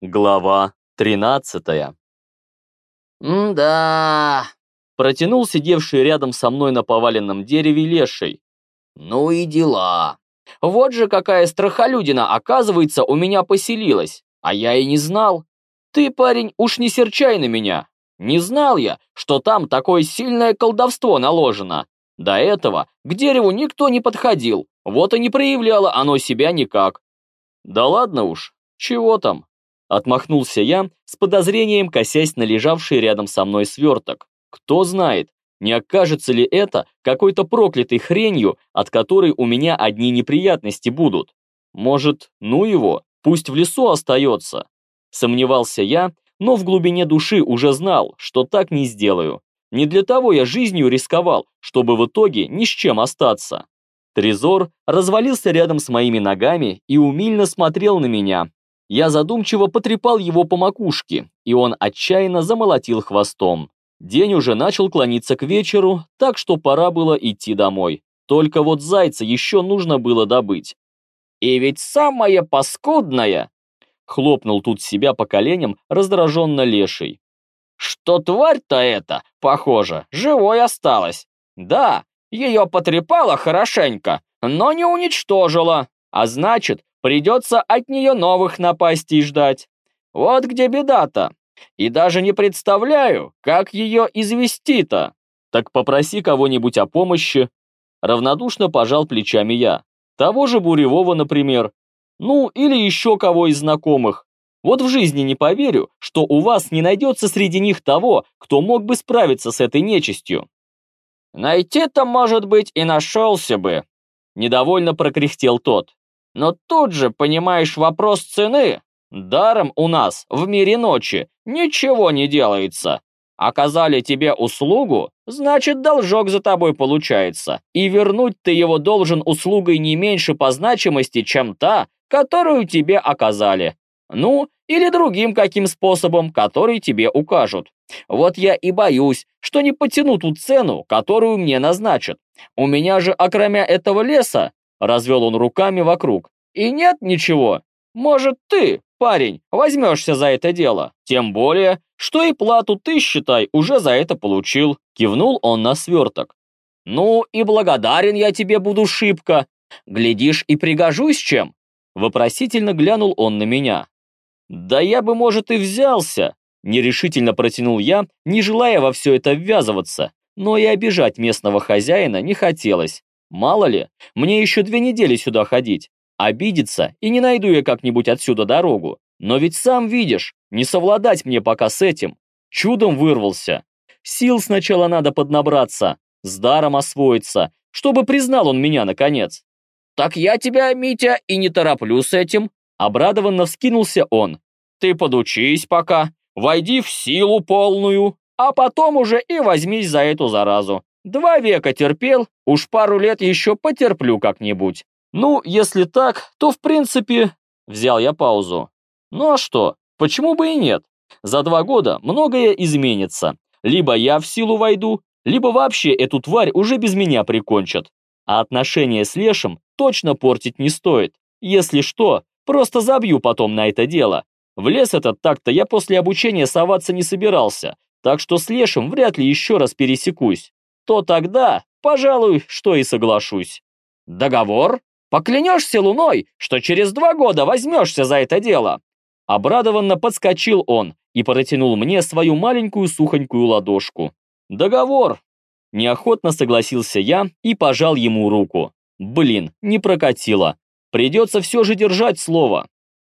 Глава 13 «Да...» – Протянул сидевший рядом со мной на поваленном дереве леший. «Ну и дела. Вот же какая страхолюдина, оказывается, у меня поселилась, а я и не знал. Ты, парень, уж не серчай на меня. Не знал я, что там такое сильное колдовство наложено. До этого к дереву никто не подходил, вот и не проявляло оно себя никак». «Да ладно уж, чего там?» Отмахнулся я, с подозрением косясь на лежавший рядом со мной сверток. Кто знает, не окажется ли это какой-то проклятой хренью, от которой у меня одни неприятности будут? Может, ну его, пусть в лесу остается? Сомневался я, но в глубине души уже знал, что так не сделаю. Не для того я жизнью рисковал, чтобы в итоге ни с чем остаться. Трезор развалился рядом с моими ногами и умильно смотрел на меня, я задумчиво потрепал его по макушке, и он отчаянно замолотил хвостом. День уже начал клониться к вечеру, так что пора было идти домой. Только вот зайца еще нужно было добыть. «И ведь самое паскудное!» Хлопнул тут себя по коленям раздраженно леший. «Что тварь-то эта, похоже, живой осталась. Да, ее потрепала хорошенько, но не уничтожила. А значит, Придется от нее новых напастей ждать. Вот где беда-то. И даже не представляю, как ее извести-то. Так попроси кого-нибудь о помощи. Равнодушно пожал плечами я. Того же Буревого, например. Ну, или еще кого из знакомых. Вот в жизни не поверю, что у вас не найдется среди них того, кто мог бы справиться с этой нечистью. Найти-то, может быть, и нашелся бы. Недовольно прокряхтел тот. Но тут же, понимаешь, вопрос цены. Даром у нас в мире ночи ничего не делается. Оказали тебе услугу, значит должок за тобой получается. И вернуть ты его должен услугой не меньше по значимости, чем та, которую тебе оказали. Ну, или другим каким способом, который тебе укажут. Вот я и боюсь, что не потяну ту цену, которую мне назначат. У меня же, окромя этого леса, Развел он руками вокруг. «И нет ничего. Может, ты, парень, возьмешься за это дело. Тем более, что и плату ты, считай, уже за это получил». Кивнул он на сверток. «Ну и благодарен я тебе буду шибко. Глядишь, и пригожусь чем?» Вопросительно глянул он на меня. «Да я бы, может, и взялся», нерешительно протянул я, не желая во все это ввязываться, но и обижать местного хозяина не хотелось. Мало ли, мне еще две недели сюда ходить. Обидится, и не найду я как-нибудь отсюда дорогу. Но ведь сам видишь, не совладать мне пока с этим. Чудом вырвался. Сил сначала надо поднабраться, с даром освоиться, чтобы признал он меня наконец. «Так я тебя, Митя, и не тороплю с этим», обрадованно вскинулся он. «Ты подучись пока, войди в силу полную, а потом уже и возьмись за эту заразу. Два века терпел, уж пару лет еще потерплю как-нибудь. Ну, если так, то в принципе... Взял я паузу. Ну а что, почему бы и нет? За два года многое изменится. Либо я в силу войду, либо вообще эту тварь уже без меня прикончат. А отношения с Лешем точно портить не стоит. Если что, просто забью потом на это дело. В лес этот так-то я после обучения соваться не собирался, так что с Лешем вряд ли еще раз пересекусь то тогда, пожалуй, что и соглашусь. Договор? Поклянешься луной, что через два года возьмешься за это дело?» Обрадованно подскочил он и протянул мне свою маленькую сухонькую ладошку. «Договор!» Неохотно согласился я и пожал ему руку. Блин, не прокатило. Придется все же держать слово.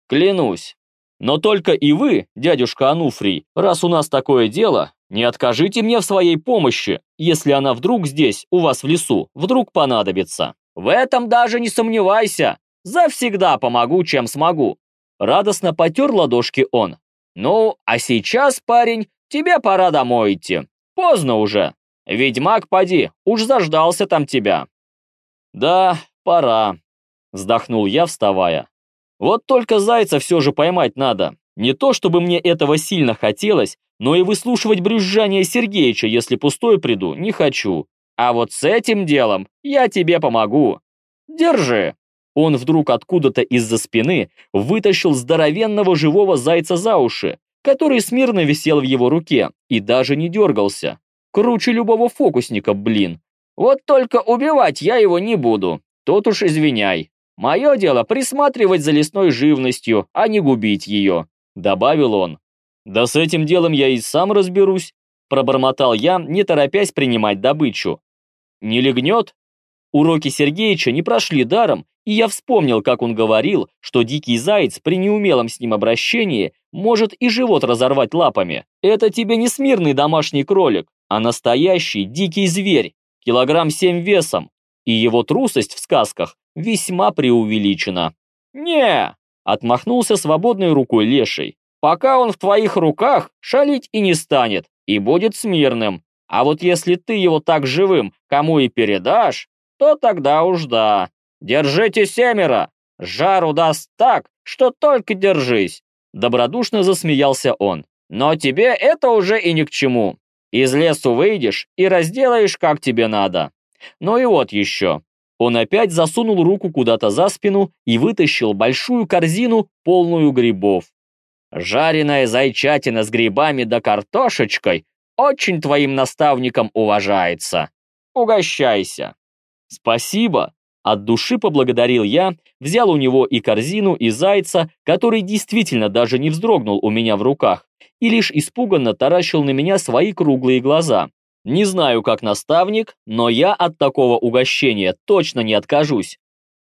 Клянусь. Но только и вы, дядюшка Ануфрий, раз у нас такое дело, не откажите мне в своей помощи, если она вдруг здесь, у вас в лесу, вдруг понадобится. В этом даже не сомневайся. Завсегда помогу, чем смогу. Радостно потер ладошки он. Ну, а сейчас, парень, тебе пора домой идти. Поздно уже. Ведьмак, поди, уж заждался там тебя. Да, пора. Вздохнул я, вставая. Вот только зайца все же поймать надо. Не то, чтобы мне этого сильно хотелось, но и выслушивать брюзжание Сергеича, если пустой приду, не хочу. А вот с этим делом я тебе помогу. Держи!» Он вдруг откуда-то из-за спины вытащил здоровенного живого зайца за уши, который смирно висел в его руке и даже не дергался. Круче любого фокусника, блин. Вот только убивать я его не буду. Тут уж извиняй. Мое дело присматривать за лесной живностью, а не губить ее», — добавил он. «Да с этим делом я и сам разберусь», — пробормотал я, не торопясь принимать добычу. «Не легнет?» Уроки Сергеича не прошли даром, и я вспомнил, как он говорил, что дикий заяц при неумелом с ним обращении может и живот разорвать лапами. Это тебе не смирный домашний кролик, а настоящий дикий зверь, килограмм семь весом, и его трусость в сказках весьма преувеличена. «Не!» — отмахнулся свободной рукой леший. «Пока он в твоих руках, шалить и не станет, и будет смирным. А вот если ты его так живым кому и передашь, то тогда уж да. Держите семеро! Жару даст так, что только держись!» Добродушно засмеялся он. «Но тебе это уже и ни к чему. Из лесу выйдешь и разделаешь, как тебе надо. Ну и вот еще». Он опять засунул руку куда-то за спину и вытащил большую корзину, полную грибов. «Жареная зайчатина с грибами да картошечкой очень твоим наставником уважается. Угощайся!» «Спасибо!» От души поблагодарил я, взял у него и корзину, и зайца, который действительно даже не вздрогнул у меня в руках, и лишь испуганно таращил на меня свои круглые глаза. Не знаю, как наставник, но я от такого угощения точно не откажусь.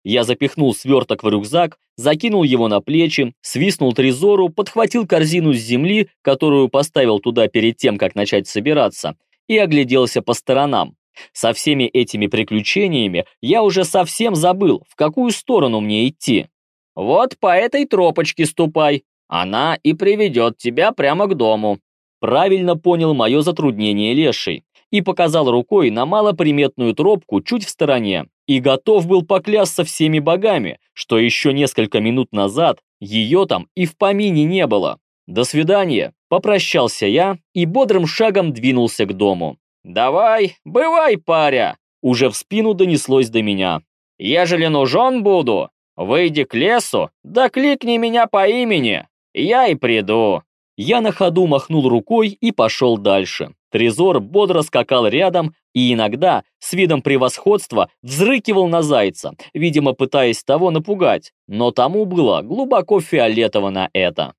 Я запихнул сверток в рюкзак, закинул его на плечи, свистнул трезору, подхватил корзину с земли, которую поставил туда перед тем, как начать собираться, и огляделся по сторонам. Со всеми этими приключениями я уже совсем забыл, в какую сторону мне идти. Вот по этой тропочке ступай, она и приведет тебя прямо к дому. Правильно понял мое затруднение леший и показал рукой на малоприметную тропку чуть в стороне и готов был поклясться всеми богами, что еще несколько минут назад ее там и в помине не было. До свидания, попрощался я и бодрым шагом двинулся к дому. «Давай, бывай, паря!» Уже в спину донеслось до меня. «Ежели нужен буду, выйди к лесу, да кликни меня по имени, я и приду». Я на ходу махнул рукой и пошел дальше. Трезор бодро скакал рядом и иногда, с видом превосходства, взрыкивал на зайца, видимо, пытаясь того напугать, но тому было глубоко фиолетово на это.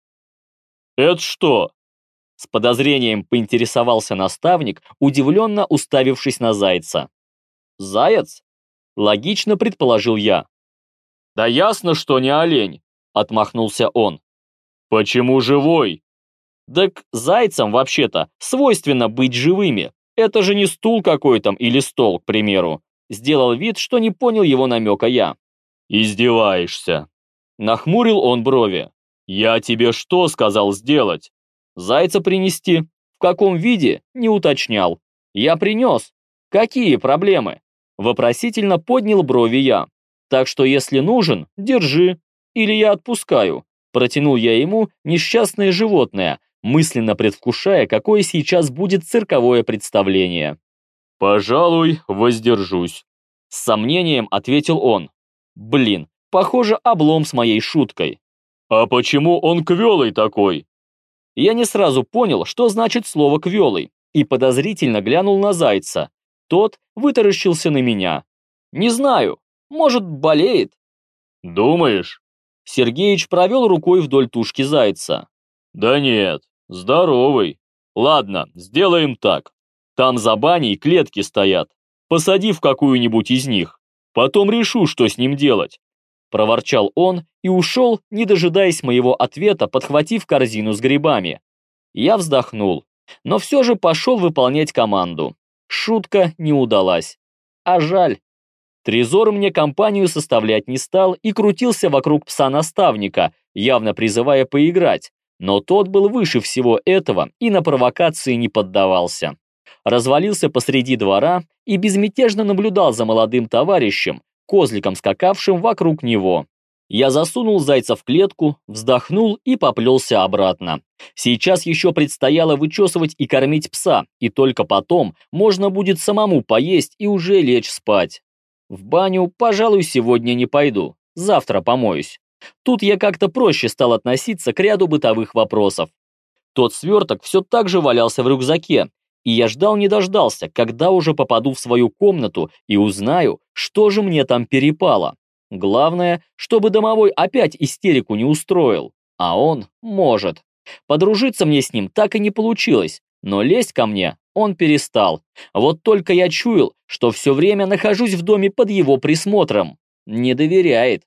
«Это что?» С подозрением поинтересовался наставник, удивленно уставившись на зайца. «Заяц?» — логично предположил я. «Да ясно, что не олень», — отмахнулся он. «Почему живой?» «Так зайцам, вообще-то, свойственно быть живыми. Это же не стул какой-то или стол, к примеру». Сделал вид, что не понял его намека я. «Издеваешься?» Нахмурил он брови. «Я тебе что сказал сделать?» Зайца принести? В каком виде? Не уточнял. Я принес. Какие проблемы? Вопросительно поднял брови я. Так что если нужен, держи. Или я отпускаю. Протянул я ему несчастное животное, мысленно предвкушая, какое сейчас будет цирковое представление. «Пожалуй, воздержусь», — с сомнением ответил он. «Блин, похоже, облом с моей шуткой». «А почему он квелый такой?» Я не сразу понял, что значит слово «квелый», и подозрительно глянул на зайца. Тот вытаращился на меня. «Не знаю, может, болеет?» «Думаешь?» Сергеич провел рукой вдоль тушки зайца. «Да нет, здоровый. Ладно, сделаем так. Там за баней клетки стоят. Посади в какую-нибудь из них. Потом решу, что с ним делать проворчал он и ушел, не дожидаясь моего ответа, подхватив корзину с грибами. Я вздохнул, но все же пошел выполнять команду. Шутка не удалась. А жаль. Трезор мне компанию составлять не стал и крутился вокруг пса-наставника, явно призывая поиграть, но тот был выше всего этого и на провокации не поддавался. Развалился посреди двора и безмятежно наблюдал за молодым товарищем, козликом, скакавшим вокруг него. Я засунул зайца в клетку, вздохнул и поплелся обратно. Сейчас еще предстояло вычесывать и кормить пса, и только потом можно будет самому поесть и уже лечь спать. В баню, пожалуй, сегодня не пойду. завтра помоюсь. Тут я как-то проще стал относиться к ряду бытовых вопросов. Тот сверток все так же валялся в рюкзаке, и я ждал не дождался, когда уже попаду в свою комнату и узнаю, что же мне там перепало. Главное, чтобы домовой опять истерику не устроил, а он может. Подружиться мне с ним так и не получилось, но лезть ко мне он перестал. Вот только я чуял, что все время нахожусь в доме под его присмотром. Не доверяет.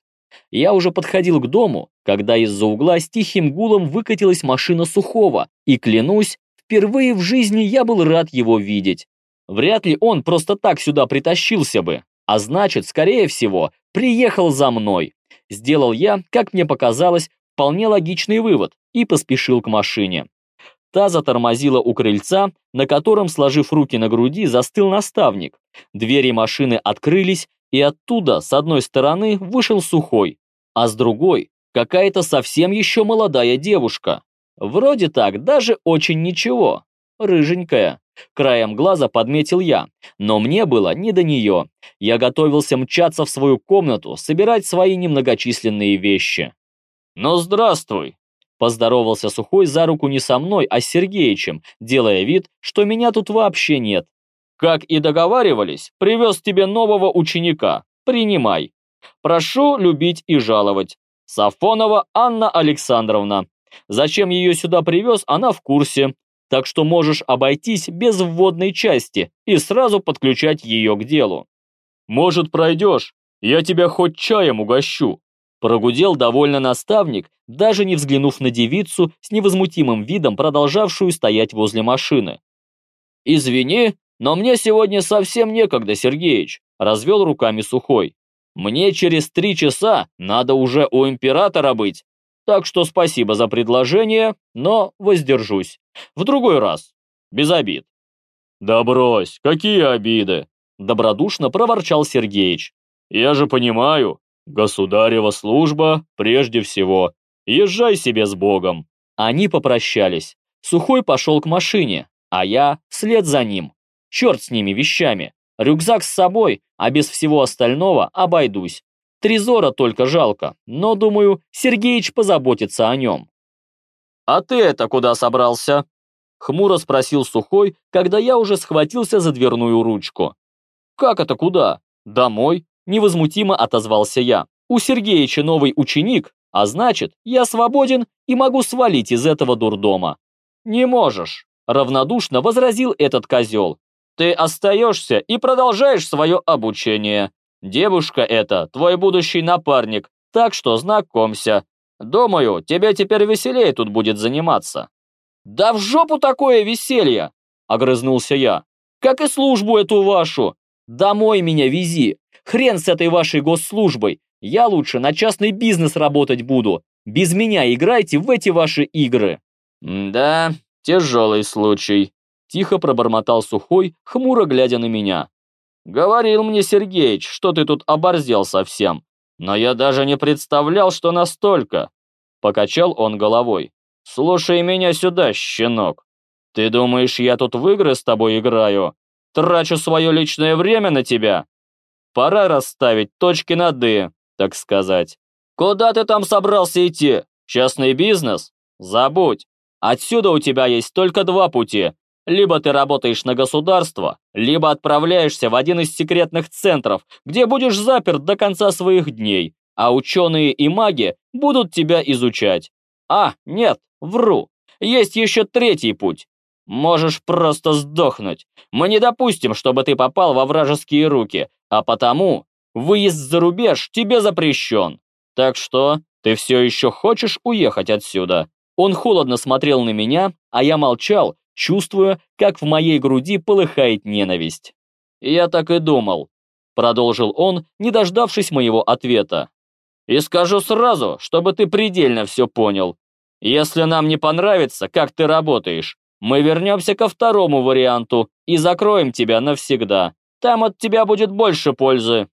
Я уже подходил к дому, когда из-за угла с тихим гулом выкатилась машина Сухого, и, клянусь, впервые в жизни я был рад его видеть. Вряд ли он просто так сюда притащился бы, а значит, скорее всего, приехал за мной. Сделал я, как мне показалось, вполне логичный вывод и поспешил к машине. Та затормозила у крыльца, на котором, сложив руки на груди, застыл наставник. Двери машины открылись, и оттуда, с одной стороны, вышел сухой, а с другой – какая-то совсем еще молодая девушка. Вроде так, даже очень ничего. Рыженькая. Краем глаза подметил я, но мне было не до нее. Я готовился мчаться в свою комнату, собирать свои немногочисленные вещи. «Ну, здравствуй!» Поздоровался Сухой за руку не со мной, а с Сергеичем, делая вид, что меня тут вообще нет. Как и договаривались, привез тебе нового ученика. Принимай. Прошу любить и жаловать. Сафонова Анна Александровна. Зачем ее сюда привез, она в курсе. Так что можешь обойтись без вводной части и сразу подключать ее к делу. Может, пройдешь? Я тебя хоть чаем угощу. Прогудел довольно наставник, даже не взглянув на девицу с невозмутимым видом, продолжавшую стоять возле машины. «Извини, но мне сегодня совсем некогда, Сергеич», – развел руками Сухой. «Мне через три часа надо уже у императора быть, так что спасибо за предложение, но воздержусь. В другой раз, без обид». «Да брось, какие обиды!» – добродушно проворчал Сергеич. «Я же понимаю, государева служба прежде всего. Езжай себе с Богом». Они попрощались. Сухой пошел к машине, а я вслед за ним. Черт с ними вещами. Рюкзак с собой, а без всего остального обойдусь. Трезора только жалко, но, думаю, Сергеич позаботится о нем. «А ты это куда собрался?» Хмуро спросил Сухой, когда я уже схватился за дверную ручку. «Как это куда?» «Домой», – невозмутимо отозвался я. «У Сергеича новый ученик, а значит, я свободен и могу свалить из этого дурдома». «Не можешь», – равнодушно возразил этот козел. Ты остаешься и продолжаешь свое обучение. Девушка эта твой будущий напарник, так что знакомься. Думаю, тебе теперь веселее тут будет заниматься». «Да в жопу такое веселье!» – огрызнулся я. «Как и службу эту вашу! Домой меня вези! Хрен с этой вашей госслужбой! Я лучше на частный бизнес работать буду! Без меня играйте в эти ваши игры!» «Да, тяжелый случай», Тихо пробормотал Сухой, хмуро глядя на меня. «Говорил мне Сергеич, что ты тут оборзел совсем, но я даже не представлял, что настолько!» Покачал он головой. «Слушай меня сюда, щенок. Ты думаешь, я тут в игры с тобой играю? Трачу свое личное время на тебя? Пора расставить точки над «и», так сказать. Куда ты там собрался идти? Частный бизнес? Забудь. Отсюда у тебя есть только два пути либо ты работаешь на государство, либо отправляешься в один из секретных центров, где будешь заперт до конца своих дней, а ученые и маги будут тебя изучать. А, нет, вру. Есть еще третий путь. Можешь просто сдохнуть. Мы не допустим, чтобы ты попал во вражеские руки, а потому выезд за рубеж тебе запрещен. Так что ты все еще хочешь уехать отсюда?» Он холодно смотрел на меня, а я молчал, чувствуя, как в моей груди полыхает ненависть. «Я так и думал», — продолжил он, не дождавшись моего ответа. «И скажу сразу, чтобы ты предельно все понял. Если нам не понравится, как ты работаешь, мы вернемся ко второму варианту и закроем тебя навсегда. Там от тебя будет больше пользы.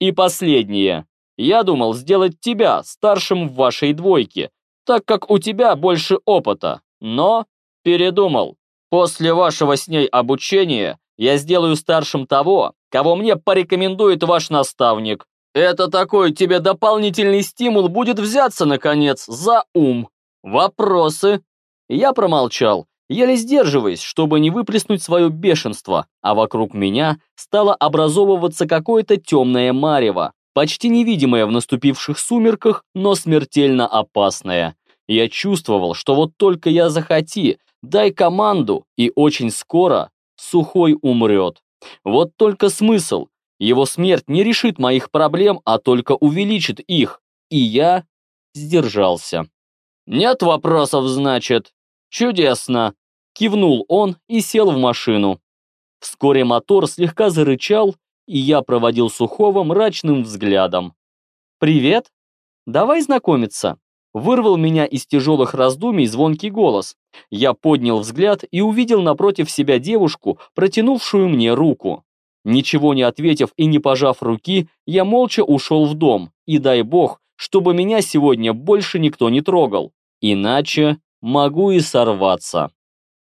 И последнее. Я думал сделать тебя старшим в вашей двойке, так как у тебя больше опыта, но Передумал. После вашего с ней обучения я сделаю старшим того, кого мне порекомендует ваш наставник. Это такой тебе дополнительный стимул будет взяться, наконец, за ум. Вопросы?» Я промолчал, еле сдерживаясь, чтобы не выплеснуть свое бешенство, а вокруг меня стало образовываться какое-то темное марево, почти невидимое в наступивших сумерках, но смертельно опасное. Я чувствовал, что вот только я захоти, дай команду, и очень скоро Сухой умрет. Вот только смысл. Его смерть не решит моих проблем, а только увеличит их. И я сдержался. «Нет вопросов, значит?» «Чудесно!» Кивнул он и сел в машину. Вскоре мотор слегка зарычал, и я проводил Сухого мрачным взглядом. «Привет! Давай знакомиться!» Вырвал меня из тяжелых раздумий звонкий голос. Я поднял взгляд и увидел напротив себя девушку, протянувшую мне руку. Ничего не ответив и не пожав руки, я молча ушел в дом, и дай бог, чтобы меня сегодня больше никто не трогал. Иначе могу и сорваться.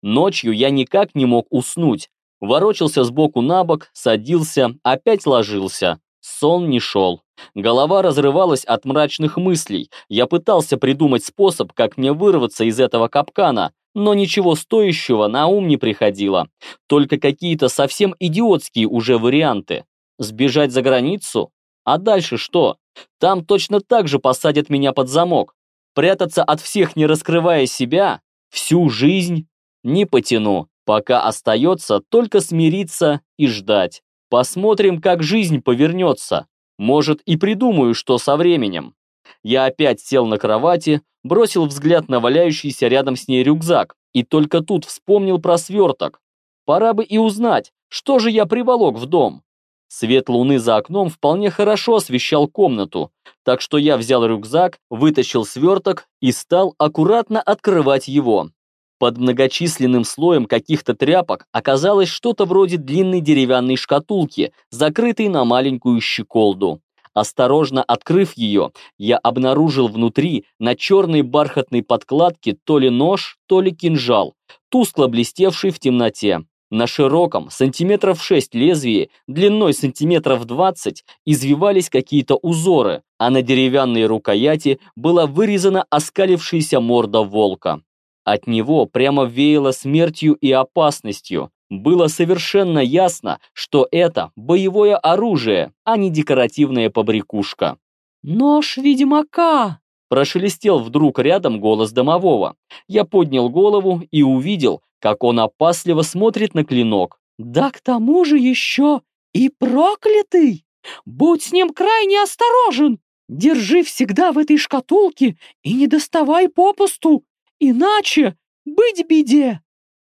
Ночью я никак не мог уснуть. Ворочался сбоку на бок, садился, опять ложился. Сон не шел. Голова разрывалась от мрачных мыслей. Я пытался придумать способ, как мне вырваться из этого капкана, но ничего стоящего на ум не приходило. Только какие-то совсем идиотские уже варианты. Сбежать за границу? А дальше что? Там точно так же посадят меня под замок прятаться от всех, не раскрывая себя, всю жизнь не потяну, пока остается только смириться и ждать. Посмотрим, как жизнь повернется. Может, и придумаю, что со временем. Я опять сел на кровати, бросил взгляд на валяющийся рядом с ней рюкзак и только тут вспомнил про сверток. Пора бы и узнать, что же я приволок в дом. Свет луны за окном вполне хорошо освещал комнату, так что я взял рюкзак, вытащил сверток и стал аккуратно открывать его. Под многочисленным слоем каких-то тряпок оказалось что-то вроде длинной деревянной шкатулки, закрытой на маленькую щеколду. Осторожно открыв ее, я обнаружил внутри на черной бархатной подкладке то ли нож, то ли кинжал, тускло блестевший в темноте. На широком, сантиметров 6 лезвии, длиной сантиметров 20, извивались какие-то узоры, а на деревянной рукояти была вырезана оскалившаяся морда волка. От него прямо веяло смертью и опасностью. Было совершенно ясно, что это боевое оружие, а не декоративная побрякушка. «Нож ведьмака!» Прошелестел вдруг рядом голос домового. Я поднял голову и увидел, как он опасливо смотрит на клинок. «Да к тому же еще и проклятый! Будь с ним крайне осторожен! Держи всегда в этой шкатулке и не доставай попусту, иначе быть беде!»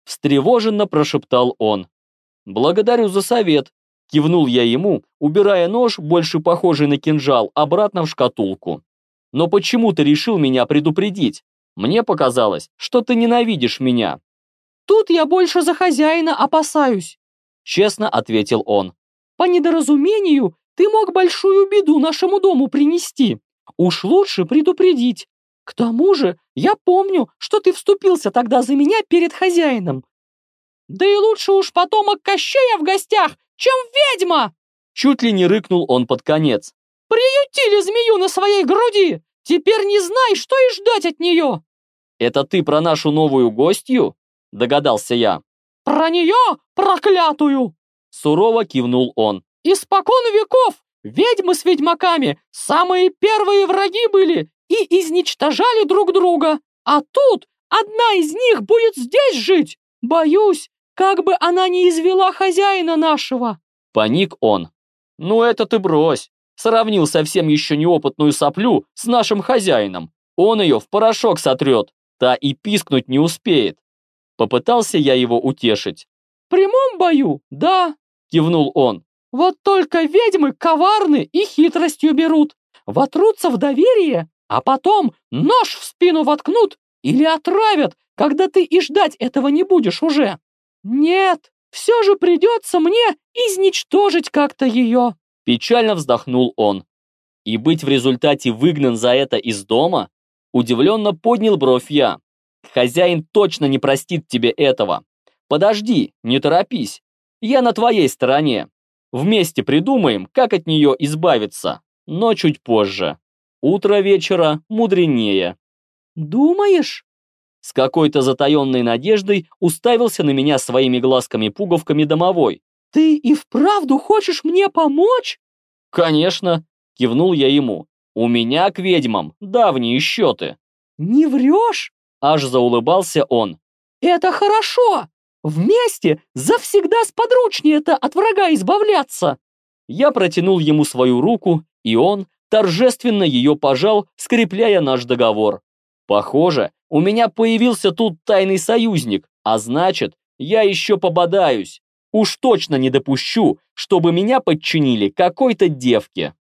Встревоженно прошептал он. «Благодарю за совет», — кивнул я ему, убирая нож, больше похожий на кинжал, обратно в шкатулку. «Но почему ты решил меня предупредить? Мне показалось, что ты ненавидишь меня». Тут я больше за хозяина опасаюсь», — честно ответил он. «По недоразумению ты мог большую беду нашему дому принести. Уж лучше предупредить. К тому же я помню, что ты вступился тогда за меня перед хозяином. Да и лучше уж потомок Кощея в гостях, чем ведьма!» Чуть ли не рыкнул он под конец. «Приютили змею на своей груди! Теперь не знай, что и ждать от нее!» «Это ты про нашу новую гостью?» догадался я. «Про нее, проклятую!» Сурово кивнул он. «Испокон веков ведьмы с ведьмаками самые первые враги были и изничтожали друг друга. А тут одна из них будет здесь жить. Боюсь, как бы она не извела хозяина нашего». Паник он. «Ну это ты брось!» Сравнил совсем еще неопытную соплю с нашим хозяином. Он ее в порошок сотрет, та и пискнуть не успеет. Попытался я его утешить. «В прямом бою, да», — кивнул он. «Вот только ведьмы коварны и хитростью берут. Вотрутся в доверие, а потом нож в спину воткнут или отравят, когда ты и ждать этого не будешь уже. Нет, все же придется мне изничтожить как-то ее». Печально вздохнул он. «И быть в результате выгнан за это из дома?» Удивленно поднял бровь я. Хозяин точно не простит тебе этого. Подожди, не торопись. Я на твоей стороне. Вместе придумаем, как от нее избавиться. но чуть позже. Утро вечера мудренее. «Думаешь?» С какой-то затаенной надеждой уставился на меня своими глазками-пуговками домовой. «Ты и вправду хочешь мне помочь?» «Конечно», — кивнул я ему. «У меня к ведьмам давние счеты». «Не врешь?» — аж заулыбался он. «Это хорошо! Вместе завсегда сподручнее-то от врага избавляться!» Я протянул ему свою руку, и он торжественно ее пожал, скрепляя наш договор. Похоже, у меня появился тут тайный союзник, а значит, я еще пободаюсь. Уж точно не допущу, чтобы меня подчинили какой-то девке.